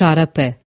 marchar